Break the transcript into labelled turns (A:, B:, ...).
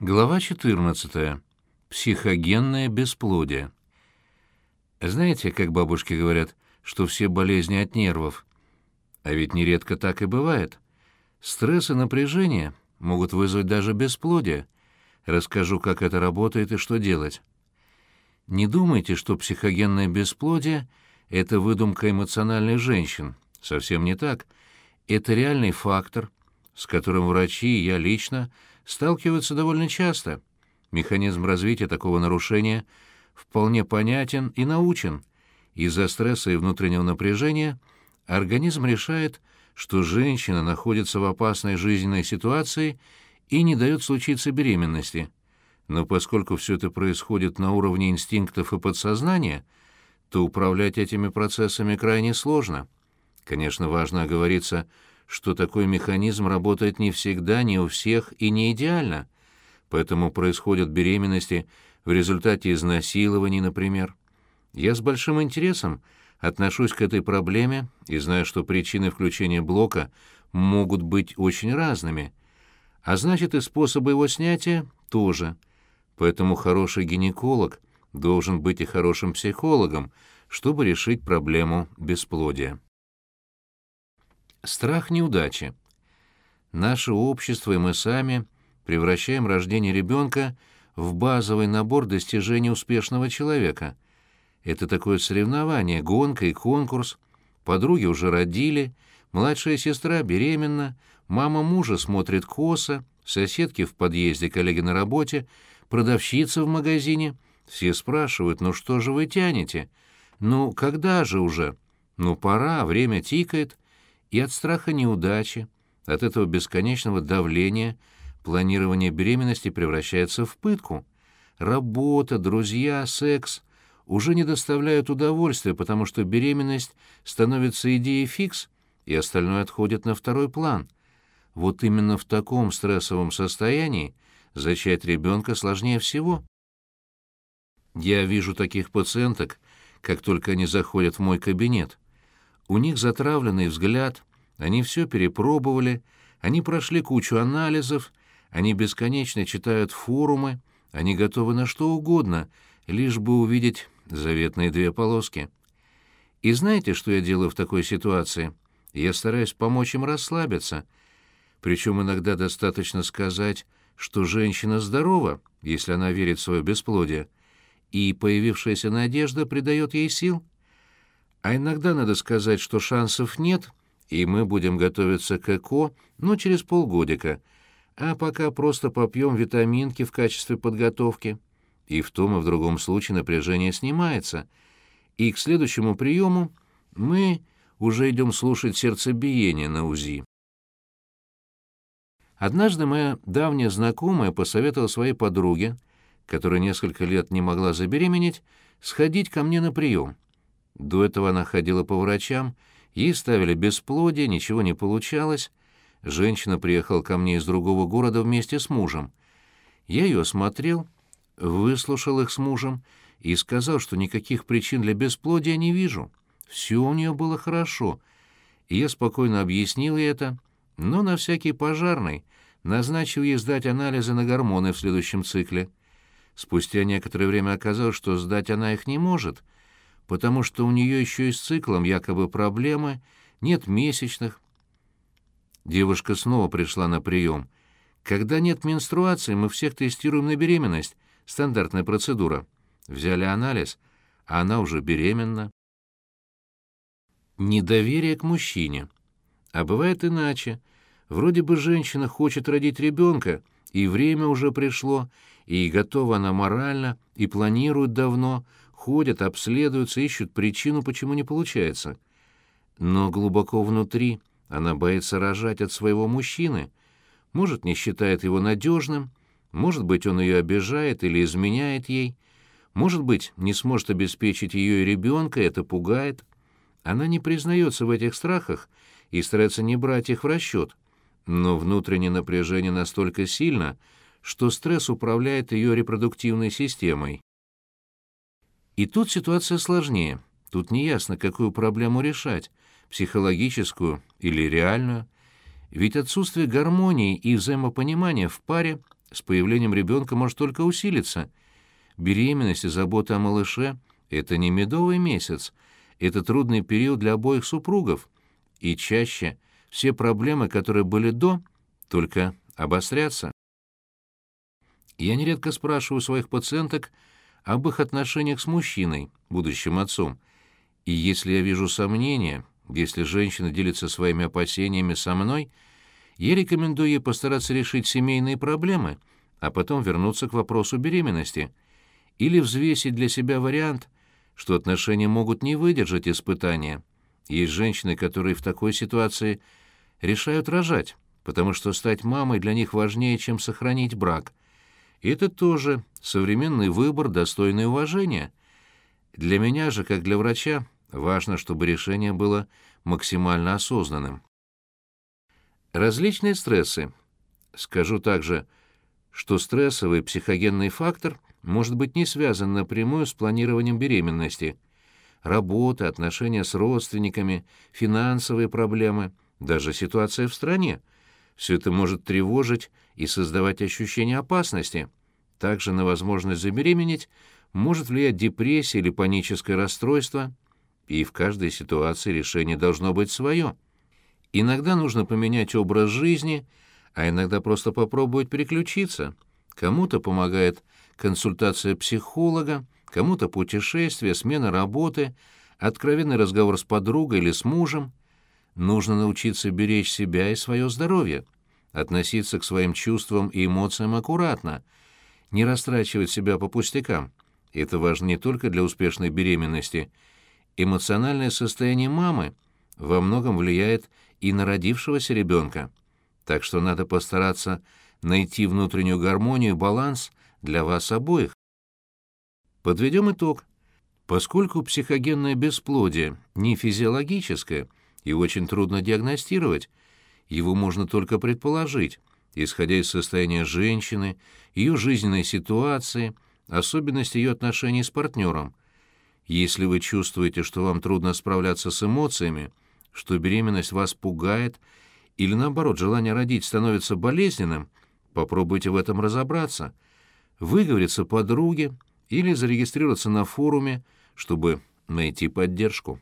A: Глава 14. Психогенное бесплодие. Знаете, как бабушки говорят, что все болезни от нервов? А ведь нередко так и бывает. Стресс и напряжение могут вызвать даже бесплодие. Расскажу, как это работает и что делать. Не думайте, что психогенное бесплодие — это выдумка эмоциональных женщин. Совсем не так. Это реальный фактор, с которым врачи и я лично — сталкиваются довольно часто. Механизм развития такого нарушения вполне понятен и научен. Из-за стресса и внутреннего напряжения организм решает, что женщина находится в опасной жизненной ситуации и не дает случиться беременности. Но поскольку все это происходит на уровне инстинктов и подсознания, то управлять этими процессами крайне сложно. Конечно, важно оговориться, что такой механизм работает не всегда, не у всех и не идеально, поэтому происходят беременности в результате изнасилований, например. Я с большим интересом отношусь к этой проблеме и знаю, что причины включения блока могут быть очень разными, а значит и способы его снятия тоже. Поэтому хороший гинеколог должен быть и хорошим психологом, чтобы решить проблему бесплодия. Страх неудачи. Наше общество и мы сами превращаем рождение ребенка в базовый набор достижений успешного человека. Это такое соревнование, гонка и конкурс. Подруги уже родили, младшая сестра беременна, мама мужа смотрит косо, соседки в подъезде, коллеги на работе, продавщица в магазине. Все спрашивают, ну что же вы тянете? Ну, когда же уже? Ну, пора, время тикает и от страха неудачи, от этого бесконечного давления планирование беременности превращается в пытку. Работа, друзья, секс уже не доставляют удовольствия, потому что беременность становится идеей фикс, и остальное отходит на второй план. Вот именно в таком стрессовом состоянии зачать ребенка сложнее всего. Я вижу таких пациенток, как только они заходят в мой кабинет. У них затравленный взгляд, они все перепробовали, они прошли кучу анализов, они бесконечно читают форумы, они готовы на что угодно, лишь бы увидеть заветные две полоски. И знаете, что я делаю в такой ситуации? Я стараюсь помочь им расслабиться. Причем иногда достаточно сказать, что женщина здорова, если она верит в свое бесплодие, и появившаяся надежда придает ей сил. А иногда надо сказать, что шансов нет, и мы будем готовиться к ЭКО, ну, через полгодика, а пока просто попьем витаминки в качестве подготовки. И в том и в другом случае напряжение снимается. И к следующему приему мы уже идем слушать сердцебиение на УЗИ. Однажды моя давняя знакомая посоветовала своей подруге, которая несколько лет не могла забеременеть, сходить ко мне на прием. До этого она ходила по врачам, ей ставили бесплодие, ничего не получалось. Женщина приехала ко мне из другого города вместе с мужем. Я ее осмотрел, выслушал их с мужем и сказал, что никаких причин для бесплодия не вижу. Все у нее было хорошо. И я спокойно объяснил ей это, но на всякий пожарный назначил ей сдать анализы на гормоны в следующем цикле. Спустя некоторое время оказалось, что сдать она их не может — потому что у нее еще и с циклом якобы проблемы, нет месячных. Девушка снова пришла на прием. Когда нет менструации, мы всех тестируем на беременность. Стандартная процедура. Взяли анализ, а она уже беременна. Недоверие к мужчине. А бывает иначе. Вроде бы женщина хочет родить ребенка, и время уже пришло, и готова она морально, и планирует давно, ходят, обследуются, ищут причину, почему не получается. Но глубоко внутри она боится рожать от своего мужчины. Может, не считает его надежным, может быть, он ее обижает или изменяет ей, может быть, не сможет обеспечить ее и ребенка, это пугает. Она не признается в этих страхах и старается не брать их в расчет. Но внутреннее напряжение настолько сильно, что стресс управляет ее репродуктивной системой. И тут ситуация сложнее. Тут неясно, какую проблему решать, психологическую или реальную. Ведь отсутствие гармонии и взаимопонимания в паре с появлением ребенка может только усилиться. Беременность и забота о малыше — это не медовый месяц, это трудный период для обоих супругов, и чаще все проблемы, которые были до, только обострятся. Я нередко спрашиваю своих пациенток об их отношениях с мужчиной, будущим отцом, и если я вижу сомнения, если женщина делится своими опасениями со мной, я рекомендую ей постараться решить семейные проблемы, а потом вернуться к вопросу беременности. Или взвесить для себя вариант, что отношения могут не выдержать испытания. Есть женщины, которые в такой ситуации решают рожать, потому что стать мамой для них важнее, чем сохранить брак. Это тоже современный выбор, достойный уважения. Для меня же, как для врача, важно, чтобы решение было максимально осознанным. Различные стрессы. Скажу также, что стрессовый психогенный фактор может быть не связан напрямую с планированием беременности. Работа, отношения с родственниками, финансовые проблемы, даже ситуация в стране – все это может тревожить и создавать ощущение опасности. Также на возможность забеременеть может влиять депрессия или паническое расстройство, и в каждой ситуации решение должно быть свое. Иногда нужно поменять образ жизни, а иногда просто попробовать переключиться. Кому-то помогает консультация психолога, кому-то путешествие, смена работы, откровенный разговор с подругой или с мужем. Нужно научиться беречь себя и свое здоровье, относиться к своим чувствам и эмоциям аккуратно, не растрачивать себя по пустякам. Это важно не только для успешной беременности. Эмоциональное состояние мамы во многом влияет и на родившегося ребенка. Так что надо постараться найти внутреннюю гармонию и баланс для вас обоих. Подведем итог. Поскольку психогенное бесплодие не физиологическое и очень трудно диагностировать, его можно только предположить, исходя из состояния женщины, ее жизненной ситуации, особенностей ее отношений с партнером. Если вы чувствуете, что вам трудно справляться с эмоциями, что беременность вас пугает или, наоборот, желание родить становится болезненным, попробуйте в этом разобраться – выговориться подруге или зарегистрироваться на форуме, чтобы найти поддержку.